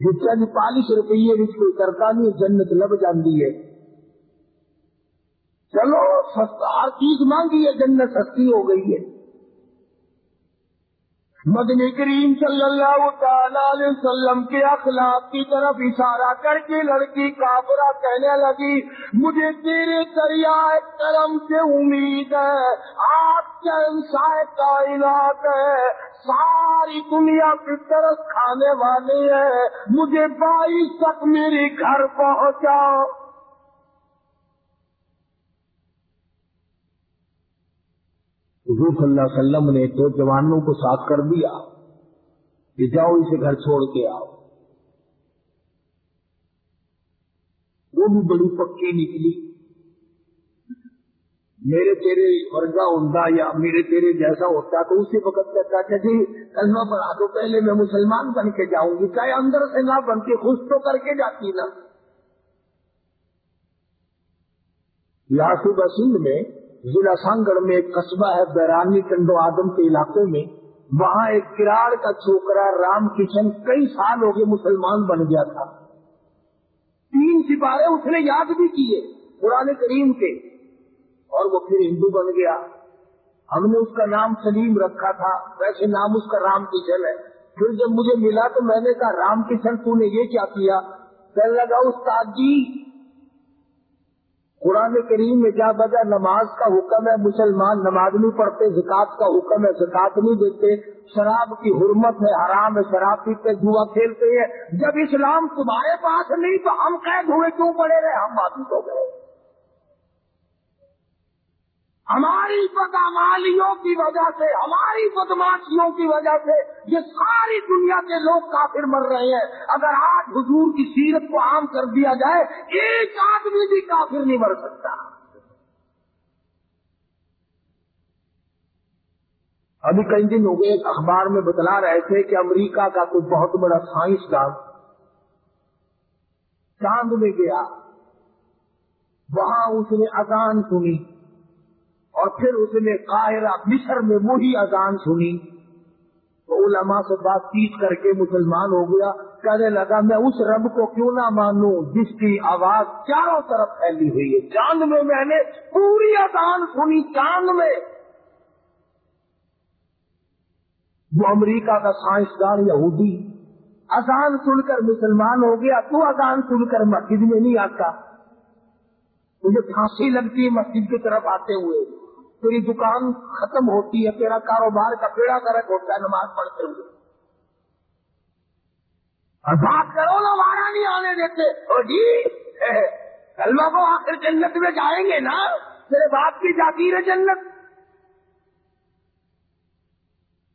جتنا پالیس روپیے بھی کوئی کرتا نہیں، جنت لب جاتی ہے۔ چلو، سستا ہر چیز مانگی ہے، جنت سستی ہو گئی ہے۔ مدنی کریم صلی اللہ تعالی علیہ وسلم کے اخلاق کی طرف اشارہ کر کے لڑکی کافرہ کہنے لگی، مجھے تیرے دریا کرم سے امید ہے، آپ کے کائنات ہے، ساری دنیا کی طرف کھانے والے ہیں، مجھے بائیس تک میرے گھر پہنچاؤ۔ حضور صلی اللہ علیہ وسلم نے دو جوانوں کو ساتھ کر دیا کہ جاؤ اسے گھر چھوڑ کے آؤ۔ وہ بھی بڑی پکی نکلی۔ میرے تیرے ورگا ہوتا یا میرے تیرے جیسا ہوتا تو اسی وقت کہتا تھا جی کلمہ پڑھا دو پہلے میں مسلمان بن کے جاؤں گی۔ چاہے اندر سے نہ بن کے خوش تو کر کے جاتی نا۔ یاسوب سندھ میں ضلع سانگڑ میں ایک قصبہ ہے، بیرانی ٹنڈو آدم کے علاقے میں۔ وہاں ایک کراڑ کا چھوکرا رام کشن کئی سال ہو گئے مسلمان بن گیا تھا۔ تین سپارے اس نے یاد بھی کیے قرآن کریم کے۔ اور وہ پھر ہندو بن گیا۔ ہم نے اس کا نام سلیم رکھا تھا۔ ویسے نام اس کا رام کشن ہے۔ پھر جب مجھے ملا تو میں نے کہا، رام کشن، تو نے یہ کیا کیا؟ کہنے لگا، استاد جی قرآن کریم میں کیا بجا نماز کا حکم ہے، مسلمان نماز نہیں پڑھتے زکات کا حکم ہے زکات نہیں دیتے۔ شراب کی حرمت ہے، حرام ہے، شراب پیتے جوا کھیلتے ہیں۔ جب اسلام تمہارے پاس نہیں تو ہم قید ہوئے، کیوں پڑے رہے؟ ہم معذوط ہو گئے۔ ہماری بدامالیوں کی وجہ سے، ہماری بدماشیوں کی وجہ سے یہ ساری دنیا کے لوگ کافر مر رہے ہیں۔ اگر آج حضور کی سیرت کو عام کر دیا جائے، ایک آدمی بھی کافر نہیں مر سکتا۔ ابھی کئی دن ہو گئے، ایک اخبار میں بتلا رہے تھے کہ امریکہ کا کوئی بہت بڑا سائنسدان چاند میں گیا۔ وہاں اس نے اذان سنی۔ اور پھر اس نے قاہرہ مصر میں وہی اذان سنی۔ تو علماء سے بات چیت کر کے مسلمان ہو گیا۔ کہنے لگا، میں اس رب کو کیوں نہ مانوں جس کی آواز چاروں طرف پھیلی ہوئی ہے۔ چاند میں میں نے پوری اذان سنی، چاند میں۔ وہ امریکہ کا سائنسدان یہودی، اذان سن کر مسلمان ہو گیا، تو اذان سن کر مسجد میں نہیں آتا۔ تجھے پھانسی لگتی ہے مسجد کی طرف آتے ہوئے۔ تیری دکان ختم ہوتی ہے، تیرا کاروبار کا پیڑا کرک ہوتا ہے، نماز پڑھتے ہوئے۔ بات کرو نا وارا نہیں آنے دیتے۔ جی کلمہ کو آخر جنت میں جائیں گے نا۔ تیرے باپ کی جاتی ہے جنت۔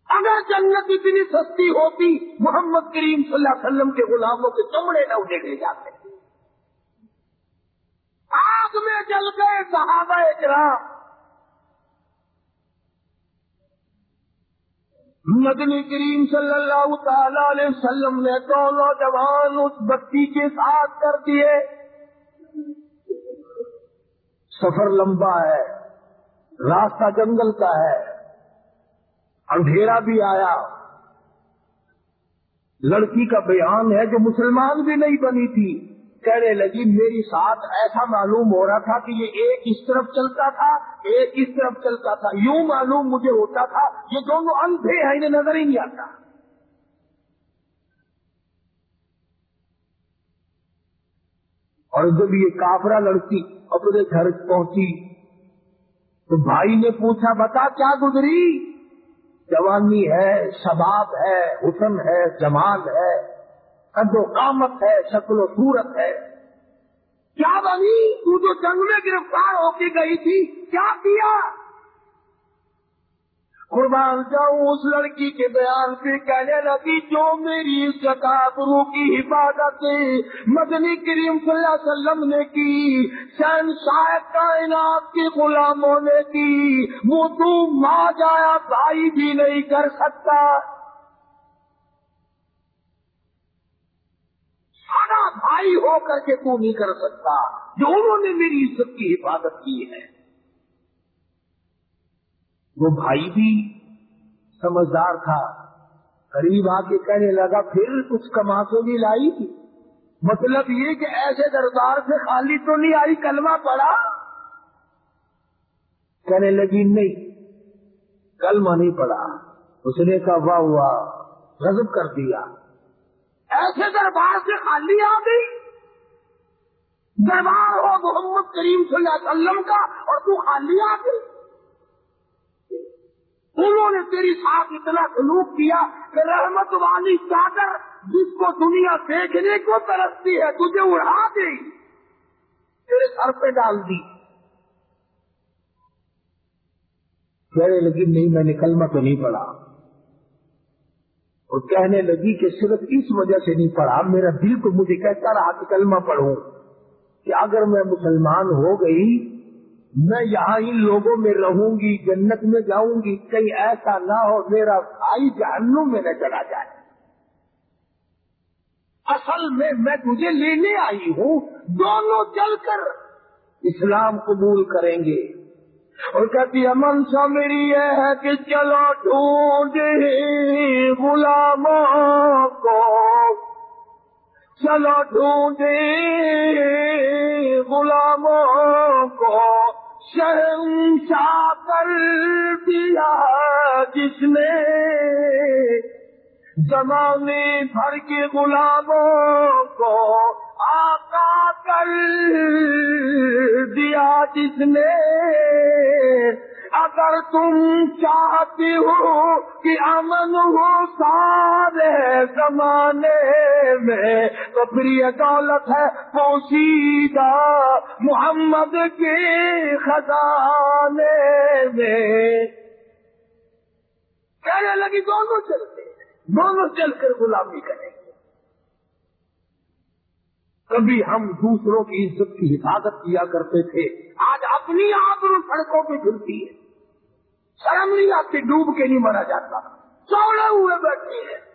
اگر جنت اتنی سستی ہوتی، محمد کریم صلی اللہ علیہ وسلم کے غلاموں کے چمڑے نہ اٹھے جاتے۔ آگ میں جل گئے صحابہ کرام مدنی کریم صلی اللہ تعالی علیہ وسلم نے تو نوجوان اس بتی کے ساتھ کر دیے۔ سفر لمبا ہے، راستہ جنگل کا ہے، اندھیرا بھی آیا۔ لڑکی کا بیان ہے جو مسلمان بھی نہیں بنی تھی۔ کہنے لگی، میری ساتھ ایسا معلوم ہو رہا تھا کہ یہ ایک اس طرف چلتا تھا، ایک اس طرف چلتا تھا، یوں معلوم مجھے ہوتا تھا، یہ دونوں اندھے ہیں انہیں نظر ہی نہیں آتا. اور جب یہ کافرا لڑکی اپنے گھر پہنچی، تو بھائی نے پوچھا، بتا کیا گزری؟ جوانی ہے، شباب ہے، حسن ہے، جمال ہے قد و قامت ہے، شکل و صورت ہے۔ کیا بنی؟ تو جو جنگ میں گرفتار ہو کے گئی تھی، کیا کیا؟ قربان جاؤں اس لڑکی کے بیان پہ کہنے لگی، جو میری گرو کی حفاظت مدنی کریم صلی اللہ علیہ وسلم نے کی۔ شہن شاید کائنات کے غلاموں نے کی۔ وہ تو ماں جایا، بھائی بھی نہیں کر سکتا سارا بھائی ہو کر کے تو نہیں کر سکتا جو انہوں نے میری عزت کی حفاظت کی ہے۔ وہ بھائی بھی سمجھدار تھا، قریب آ کے کہنے لگا، پھر کچھ کما کے بھی لائی۔ تھی مطلب یہ کہ ایسے دربار سے خالی تو نہیں آئی، کلمہ پڑا کہنے لگی، نہیں، کلمہ نہیں پڑا اس نے کہا، واہ واہ، غضب کر دیا۔ ایسے دربار سے خالی آ گئی۔ دربار ہو محمد کریم صلی اللہ علیہ وسلم کا اور تو خالی آ گئی۔ انہوں نے تیری ساتھ اتنا سلوک کیا کہ رحمت والی چادر جس کو دنیا دیکھنے کو ترستی ہے، تجھے اڑا دی تیرے سر پہ ڈال دی۔ کہنے لگی، نہیں، میں نے کلمہ تو نہیں پڑھا اور کہنے لگی کہ صرف اس وجہ سے نہیں پڑھا، میرا دل تو مجھے کہتا رہا کہ کلمہ پڑھوں کہ اگر میں مسلمان ہو گئی، میں یہاں ان لوگوں میں رہوں گی، جنت میں جاؤں گی، کہیں ایسا نہ ہو، میرا بھائی جہنم میں نہ چلا جائے۔ اصل میں میں تجھے لینے آئی ہوں، دونوں چل کر اسلام قبول کریں گے۔ اور کہتی ہے منشا میری یہ ہے کہ چلو ڈھونڈ غلاموں کو چلو ڈھونڈے غلاموں کو شہنشاہ کر دیا جس نے زمانے بھر کے غلاموں کو آقا کر دیا جس نے اگر تم چاہتی ہو کہ امن ہو سارے زمانے میں، تو پھر یہ دولت ہے پوشیدہ محمد کے خزانے میں۔ کہنے لگی دونوں چلتے دونوں چل کر غلامی کریں۔ گے کبھی ہم دوسروں کی عزت کی حفاظت کیا کرتے تھے، آج اپنی آبرو سڑکوں پہ جھلتی ہے۔ شرم نہیں آتی ڈوب کے نہیں مرا جاتا۔ چوڑے ہوئے بیٹھے ہیں۔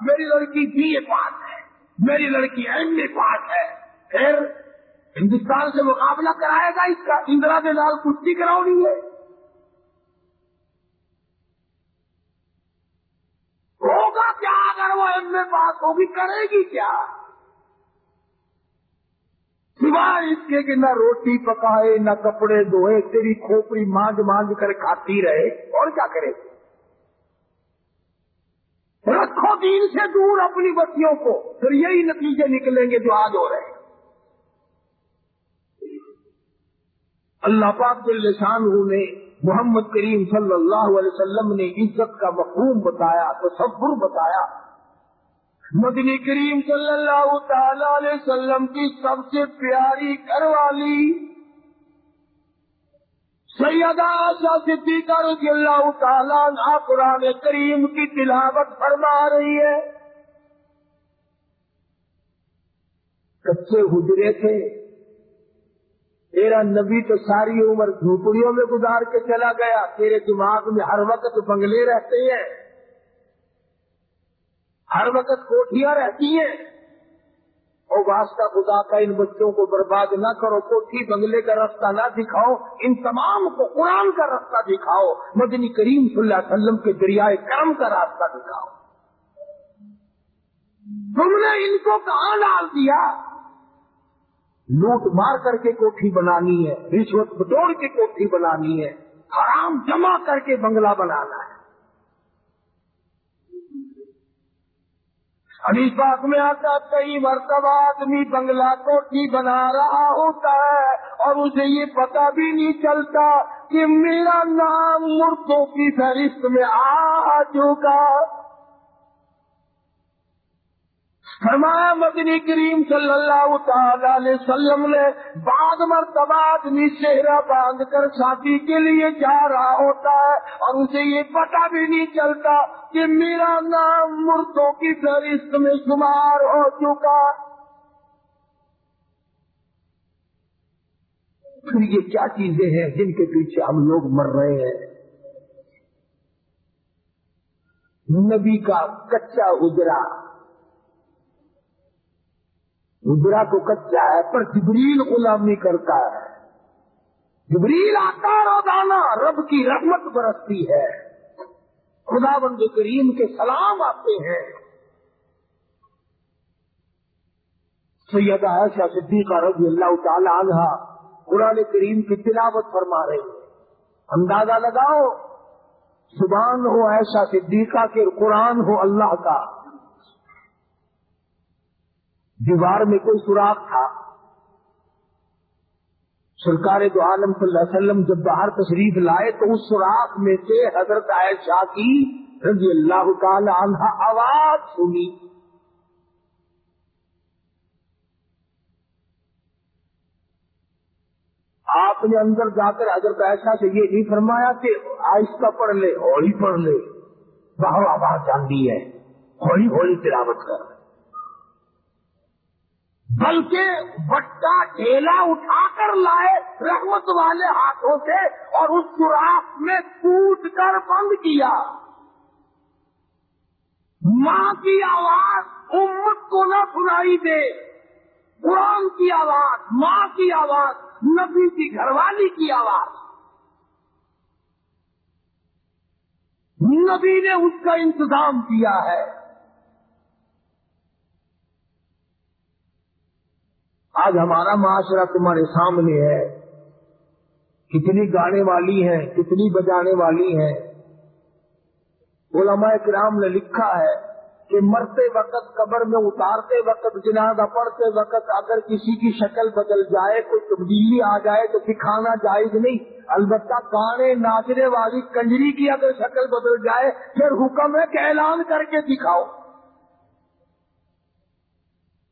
میری لڑکی بی اے پاس ہے۔ میری لڑکی ایم اے پاس ہے۔ پھر ہندوستان سے مقابلہ کرائے گا، اس کا اندرا کے لال کشتی کراؤنی ہے۔ ہوگا کیا؟ اگر وہ ایم اے پاس ہوگی، کرے گی کیا؟ سوائے اس کے کہ نہ روٹی پکائے، نہ کپڑے دھوئے، تیری کھوپڑی مانج مانج کر کھاتی رہے۔ اور کیا کرے؟ رکھو دین سے دور اپنی بچیوں کو۔ پھر یہی نتیجے نکلیں گے جو آج ہو رہے ہیں۔ اللہ پاک کے لسان نے محمد کریم صلی اللہ علیہ وسلم نے عزت کا مفہوم بتایا، تصور بتایا۔ مدنی کریم صلی اللہ تعالی علیہ وسلم کی سب سے پیاری گھر والی سیدہ آشا صدیقہ رضی اللہ تعالیٰ قرآن کریم کی تلاوت فرما رہی ہے۔ کچے حجرے تھے۔ تیرا نبی تو ساری عمر جھوپڑیوں میں گزار کے چلا گیا۔ تیرے دماغ میں ہر وقت بنگلے رہتے ہیں۔ ہر وقت کوٹیاں رہتی ہیں۔ اور واسطہ خدا کا ان بچوں کو برباد نہ کرو، کوٹھی بنگلے کا راستہ نہ دکھاؤ، ان تمام کو قرآن کا راستہ دکھاؤ، مدنی کریم صلی اللہ علیہ وسلم کے دریائے کرم کا راستہ دکھاؤ۔ تم نے ان کو کہاں ڈال دیا؟ لوٹ مار کر کے کوٹھی بنانی ہے، رشوت بٹوڑ کے کوٹھی بنانی ہے، حرام جمع کر کے بنگلہ بنانا ہے۔ ابھی پاک میں آتا کئی مرتبہ آدمی بنگلہ کوٹھی بنا رہا ہوتا ہے اور اسے یہ پتا بھی نہیں چلتا کہ میرا نام مردوں کی فہرست میں آ چکا فرمایا مدنی کریم صلی اللہ تعالی علیہ وسلم نے بعد مرتبہ آدمی چہرہ باندھ کر شادی کے لیے جا رہا ہوتا ہے اور اسے یہ پتا بھی نہیں چلتا کہ میرا نام مردوں کی فہرست میں شمار ہو چکا۔ پھر یہ کیا چیزیں ہیں جن کے پیچھے ہم لوگ مر رہے ہیں؟ نبی کا کچا اجرا۔ ادرا تو کچا ہے، پر جبریل غلامی کرتا ہے۔ جبریل آتا روزانہ، رب کی رحمت برستی ہے۔ خدا بند کریم کے سلام آتے ہیں۔ سید عائشہ صدیقہ رضی اللہ تعالی عنہ قرآن کریم کی تلاوت فرما رہے ہیں۔ اندازہ لگاؤ زبان ہو ایسا صدیقہ کے قرآن ہو اللہ کا۔ دیوار میں کوئی سوراخ تھا۔ سرکار دو عالم صلی اللہ علیہ وسلم جب باہر تشریف لائے تو اس سوراخ میں سے حضرت عائشہ کی رضی اللہ تعالی عنہ آواز سنی۔ آپ نے اندر جا کر حضرت عائشہ سے یہ نہیں فرمایا کہ آہستہ پڑھ لے، ہولی پڑھ لے۔ باہر آواز جانتی ہے، ہولی ہولی تلاوت کر۔ بلکہ بٹا ٹھیلا اٹھا کر لائے رحمت والے ہاتھوں سے اور اس سوراخ میں کوٹ کر بند کیا۔ ماں کی آواز امت کو نہ سنائی دے۔ قرآن کی آواز، ماں کی آواز، نبی کی گھر والی کی آواز۔ نبی نے اس کا انتظام کیا ہے۔ آج ہمارا معاشرہ تمہارے سامنے ہے۔ کتنی گانے والی ہیں، کتنی بجانے والی ہیں۔ علماء کرام نے لکھا ہے کہ مرتے وقت قبر میں اتارتے وقت، جنازہ پڑھتے وقت اگر کسی کی شکل بدل جائے، کوئی تبدیلی آ جائے تو دکھانا جائز نہیں۔ البتہ گانے ناچنے والی کنجری کی اگر شکل بدل جائے، پھر حکم ہے کہ اعلان کر کے دکھاؤ۔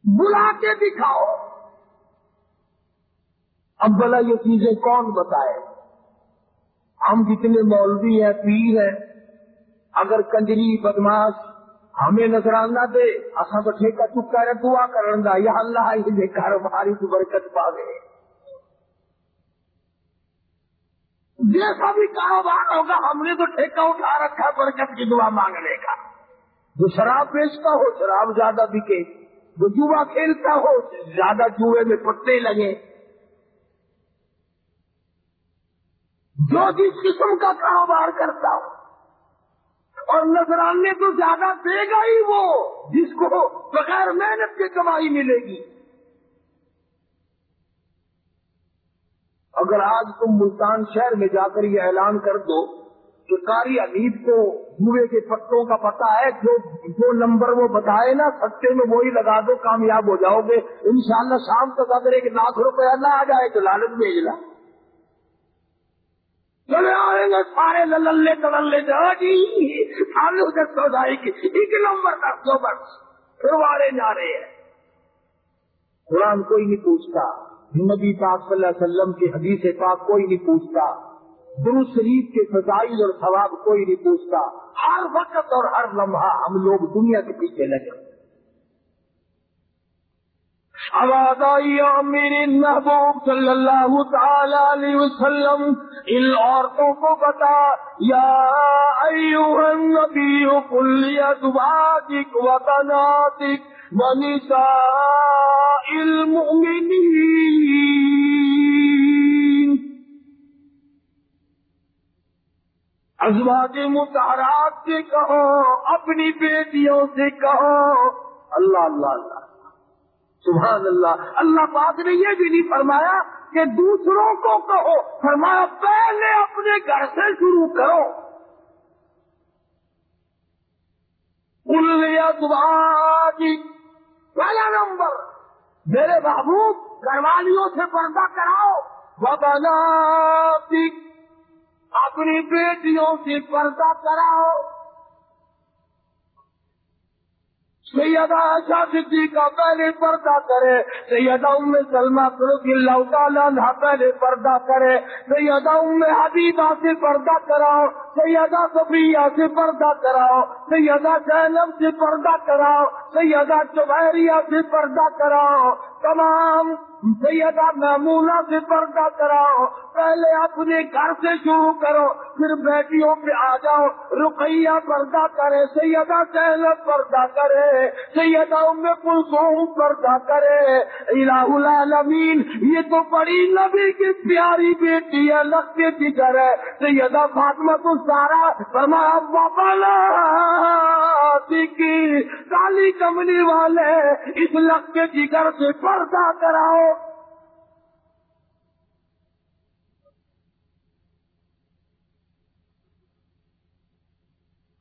بلا کے دکھاؤ۔ اب بلا یہ چیزیں کون بتائے؟ ہم جتنے مولوی ہیں، پیر ہیں، اگر کنجری بدماش ہمیں نظرانہ دے اصا تو ٹھیکہ چکا رہے دعا کرنا یا اللہ، یہ کاروباری کی برکت پاوے۔ جیسا بھی کاروبار ہوگا، ہم نے تو ٹھیکہ اٹھا رکھا، برکت کی دعا مانگنے کا جو شراب بیچتا ہو، شراب زیادہ بکے، جو جوا کھیلتا ہو، زیادہ جوئے میں پتے لگے۔ جو جس قسم کا کاروبار کرتا ہو، اور نظرانے تو زیادہ دے گا ہی وہ، جس کو بغیر محنت کی کمائی ملے گی۔ اگر آج تم ملتان شہر میں جا کر یہ اعلان کر دو کہ کاری امید کو جوئے کے پتوں کا پتا ہے، جو جو نمبر وہ بتائے نا سستے میں وہی لگا دو، کامیاب ہو جاؤ گے۔ انشاءاللہ شام تک اگر ایک لاکھ روپیہ نہ آ جائے تو لالچ بھیج لا چلے آئیں گے سارے للے تلے جی۔ سالو سے سودائی کی ایک نمبر تک بس۔ جا رہے ہیں۔ قرآن کوئی نہیں پوچھتا۔ نبی پاک صلی اللہ علیہ وسلم کی حدیث پاک کوئی نہیں پوچھتا۔ گرو شریف کے فضائل اور ثواب کوئی نہیں پوچھتا۔ ہر وقت اور ہر لمحہ ہم لوگ دنیا کے پیچھے لگے۔ آواز آئی میرے محبوب صلی اللہ تعالی علیہ وسلم ان عورتوں کو بتا یا ایوہ النبی قل یدوادک و بناتک و نساء المؤمنین ازواج متحرات سے کہو، اپنی بیٹیوں سے کہو، اللہ اللہ اللہ۔ سبحان اللہ۔ اللہ پاک نے یہ بھی نہیں فرمایا کہ دوسروں کو کہو۔ فرمایا، پہلے اپنے گھر سے شروع کرو۔ جی پہلا نمبر، میرے محبوب، گھر والیوں سے پردہ کراؤ۔ بنا اپنی بیٹیوں سے پردہ کراؤ۔ سیدہ آشا صدیقہ پہلے پردہ کرے سیدہ ام سلمہ رضی اللہ تعالیٰ عنہ پہلے پردہ کرے سیدہ ام حبیبہ سے پردہ کراؤ سیدہ صفیہ سے پردہ کراؤ سیدہ زینب سے پردہ کراؤ سیدہ چبیریہ سے پردہ کراؤ تمام سیدہ محمولہ سے پردہ کراؤ پہلے اپنے گھر سے شروع کرو، پھر بیٹیوں پہ آ جاؤ، رقیہ پردہ کرے، سیدہ سہلت پردہ کرے، سیدہ ام کلثوم پردہ کرے۔ الہ العالمین، یہ تو بڑی نبی کی پیاری بیٹی ہے لگتے جگر ہے۔ سیدہ فاطمہ تو سارا فرمایا بابا کی کالی کملی والے، اس لگتے جگر سے پردہ کراؤ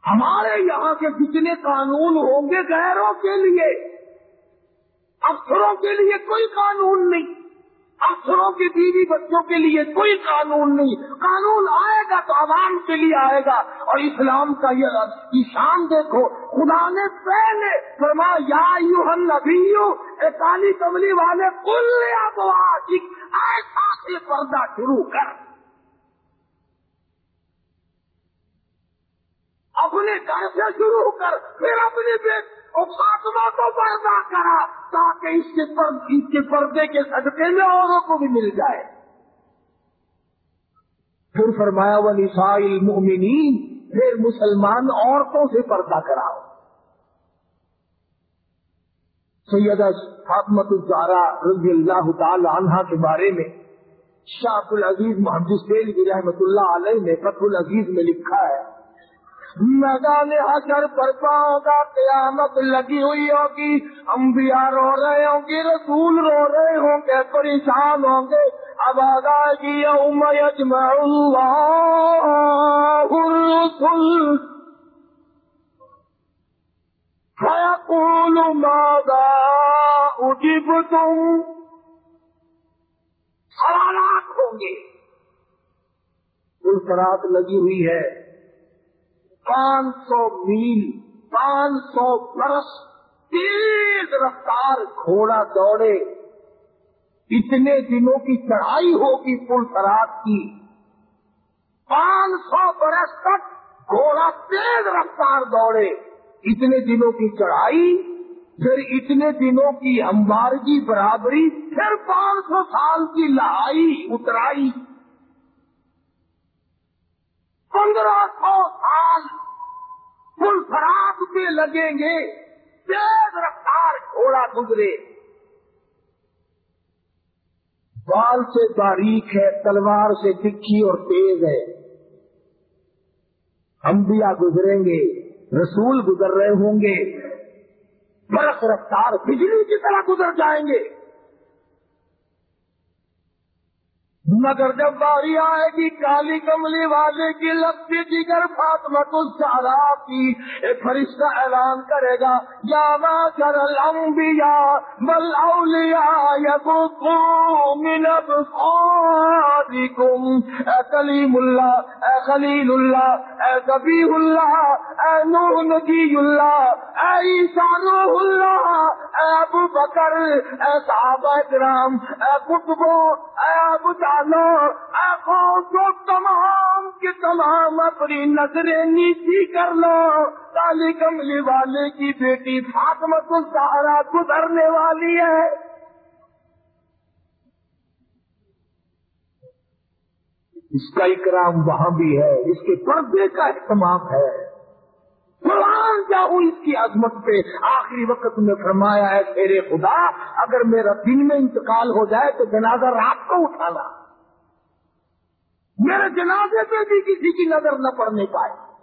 ہمارے یہاں کے جتنے قانون ہوں گے غیروں کے لیے، افسروں کے لیے کوئی قانون نہیں۔ افسروں کی بیوی بچوں کے لیے کوئی قانون نہیں۔ قانون آئے گا تو عوام کے لیے آئے گا۔ اور اسلام کا یہ شان دیکھو۔ خدا نے پہلے فرما یا یو نبیو اے کملی والے کل ایسا سے پردہ شروع کر۔ اپنے گھر سے شروع کر پھر اپنے بیٹ فاطمہ کو پردہ کرا تاکہ اس کے پر اس کے پردے کے صدقے میں اوروں کو بھی مل جائے۔ پھر فرمایا وہ نسائی المؤمنین پھر مسلمان عورتوں سے پردہ کراؤ۔ سیدہ فاطمت الزارا رضی اللہ تعالی عنہا کے بارے میں شاہ عبد العزیز محدث کی رحمت اللہ علیہ نے فتح العزیز میں لکھا ہے۔ میدان حشر پر پاؤں گا قیامت لگی ہوئی ہوگی۔ انبیاء رو رہے ہوں گے رسول رو رہے ہوں گے، پریشان ہوں گے۔ اب آگاہ کی یوم یجمع اللہ الرسل۔ فَيَقُولُ مَاذَا أُجِبْتُمْ سوالات ہوں گے۔ رات لگی ہوئی ہے۔ پانچ سو میل، پانچ سو برس تیز رفتار گھوڑا دوڑے۔ اتنے دنوں کی چڑھائی ہوگی پل سرات کی۔ پانچ سو برس تک گھوڑا تیز رفتار دوڑے۔ اتنے دنوں کی چڑھائی، پھر اتنے دنوں کی ہموارگی برابری، پھر پانچ سو سال کی لہائی اترائی۔ پندرہ سو سال پل فرات پہ لگیں گے۔ تیز رفتار گھوڑا گزرے۔ بال سے باریک ہے، تلوار سے تکھی اور تیز ہے۔ انبیاء گزریں گے، رسول گزر رہے ہوں گے۔ برف رفتار بجلی کی طرح گزر جائیں گے۔ مگر جب باری آئے گی کالی کملی والے کی لگتی جگر فاطمہ تو سارا کی ایک فرشتہ اعلان کرے گا، یا ما کر الانبیاء بل اولیاء یبقو من ابصارکم، اے کلیم اللہ، اے خلیل اللہ، اے کبیح اللہ، اے نوح نجی اللہ، اے عیسیٰ روح اللہ، اے ابو بکر، اے صحابہ کرام اے قطبوں اے ابو ڈالو تو تمام کے تمام اپنی نظریں نیچی کر لو۔ کالی کملی والے کی بیٹی فاطمت الزہرا گزرنے والی ہے۔ اس کا اکرام وہاں بھی ہے، اس کے پردے کا اہتمام ہے۔ قرآن جاؤ اس کی عظمت پہ۔ آخری وقت میں فرمایا ہے، تیرے خدا، اگر میرا دن میں انتقال ہو جائے تو جنازہ رات کو اٹھانا۔ میرے جنازے پہ بھی کسی کی نظر نہ پڑنے پائے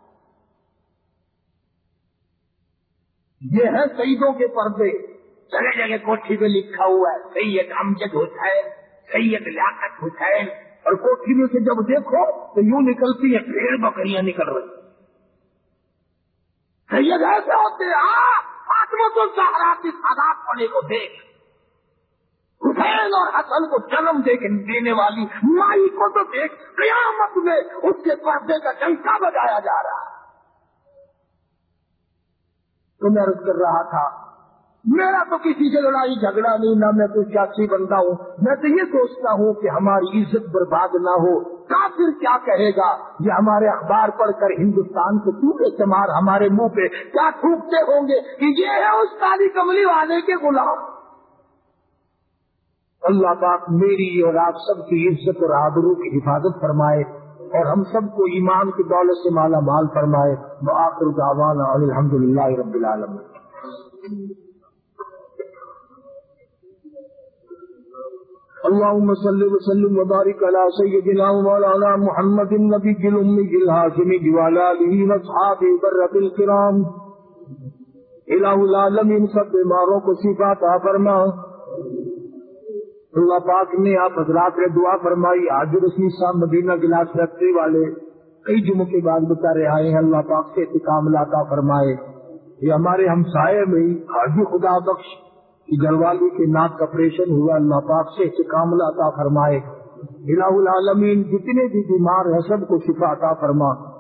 یہ ہے شہیدوں کے پردے۔ جگہ جگہ کوٹھی پہ لکھا ہوا ہے، سید امجد حسین، سید لیاقت حسین۔ اور کوٹھی میں سے جب دیکھو تو یوں نکلتی ہیں بھیڑ بکریاں نکل رہی سید ایسے ہوتے آتما تو سہارا کی سادات پڑے کو دیکھ۔ حسین اور حسن کو جنم دے کے دینے والی مائی کو تو دیکھ قیامت میں اس کے پردے کا ڈنکا بجایا جا رہا تو میں عرض کر رہا تھا، میرا تو کسی سے لڑائی جھگڑا نہیں، نہ میں کوئی سیاسی بندہ ہوں، میں تو یہ سوچتا ہوں کہ ہماری عزت برباد نہ ہو۔ کافر کیا کہے گا؟ یہ ہمارے اخبار پڑھ کر ہندوستان کے ٹوٹے چمار ہمارے منہ پہ کیا تھوکتے ہوں گے کہ یہ ہے اس کالی کملی والے کے غلام۔ اللہ پاک میری اور آپ سب کی عزت اور آبرو کی حفاظت فرمائے اور ہم سب کو ایمان کی دولت سے مالا مال فرمائے وہ آخر دعوانا الحمد للہ رب العالمین۔ اللهم صل وسلم وبارك على سيدنا ومولانا محمد النبي الأمي الهاشمي وعلى آله وأصحابه برة الكرام الہ العالمین سب بیماروں کو شفا عطا فرما۔ اللہ پاک نے آپ حضرات نے دعا فرمائی، آج رسمی صاحب مدینہ گلاس فیکٹری والے کئی جمعوں کے بعد بتا رہے آئے ہیں، اللہ پاک سے اتقام لاتا فرمائے۔ یہ ہمارے ہمسائے میں حاجی خدا بخش گھر والی کے ناک کا آپریشن ہوا، اللہ پاک سے کاملہ عطا فرمائے۔ الہ العالمین، جتنے بھی بیمار ہیں، سب کو شفا عطا فرما۔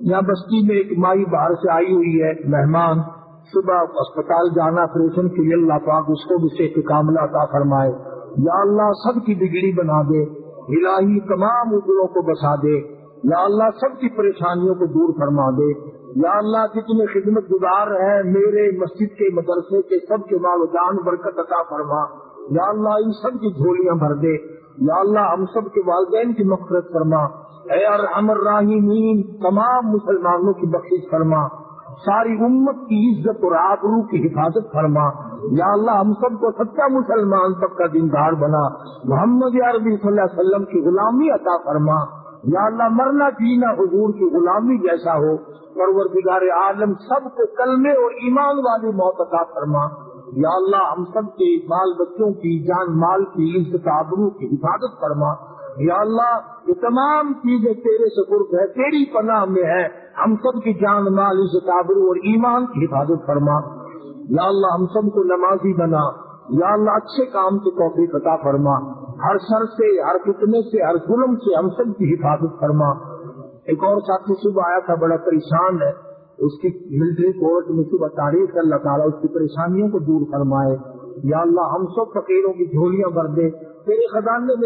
یہاں بستی میں ایک مائی باہر سے آئی ہوئی ہے، مہمان، صبح اسپتال جانا آپریشن کے لیے اللہ پاک اس کو بھی سے کاملہ عطا فرمائے۔ یا اللہ سب کی بگڑی بنا دے، الہی تمام اجروں کو بسا دے۔ یا اللہ سب کی پریشانیوں کو دور فرما دے۔ یا اللہ جتنے خدمت گزار ہیں میرے مسجد کے مدرسے کے سب کے والدان برکت عطا فرما۔ یا اللہ ان سب کی جھولیاں بھر دے۔ یا اللہ ہم سب کے والدین کی مفرت فرما۔ اے امر راہمین تمام مسلمانوں کی بخش فرما۔ ساری امت کی عزت اور آبرو کی حفاظت فرما۔ یا اللہ، ہم سب کو سچا مسلمان سب کا دیندار بنا۔ محمد عربی صلی اللہ علیہ وسلم کی غلامی عطا فرما۔ یا اللہ، مرنا جینا حضور کی غلامی جیسا ہو۔ پروردگار عالم، سب کو کلمے اور ایمان والی موت عطا فرما۔ یا اللہ، ہم سب کے بال بچوں کی، جان مال کی، عزت آبرو کی حفاظت فرما۔ یا اللہ، یہ تمام چیزیں تیرے سپرد ہے تیری پناہ میں ہے ہم سب کی جان، مال، عزت آبرو اور ایمان کی حفاظت فرما۔ یا اللہ، ہم سب کو نمازی بنا۔ یا اللہ، اچھے کام کی توفیق عطا فرما۔ ہر شر سے، ہر فتنے سے، ہر ظلم سے ہم سب کی حفاظت فرما۔ ایک اور ساتھی، صبح آیا تھا، بڑا پریشان ہے۔ اس کی ملٹری کورٹ میں صبح تاریخ اللہ تعالیٰ اس کی پریشانیوں کو دور فرمائے۔ یا اللہ، ہم سب فقیروں کی جھولیاں بھر دے۔ تیرے خزانے میں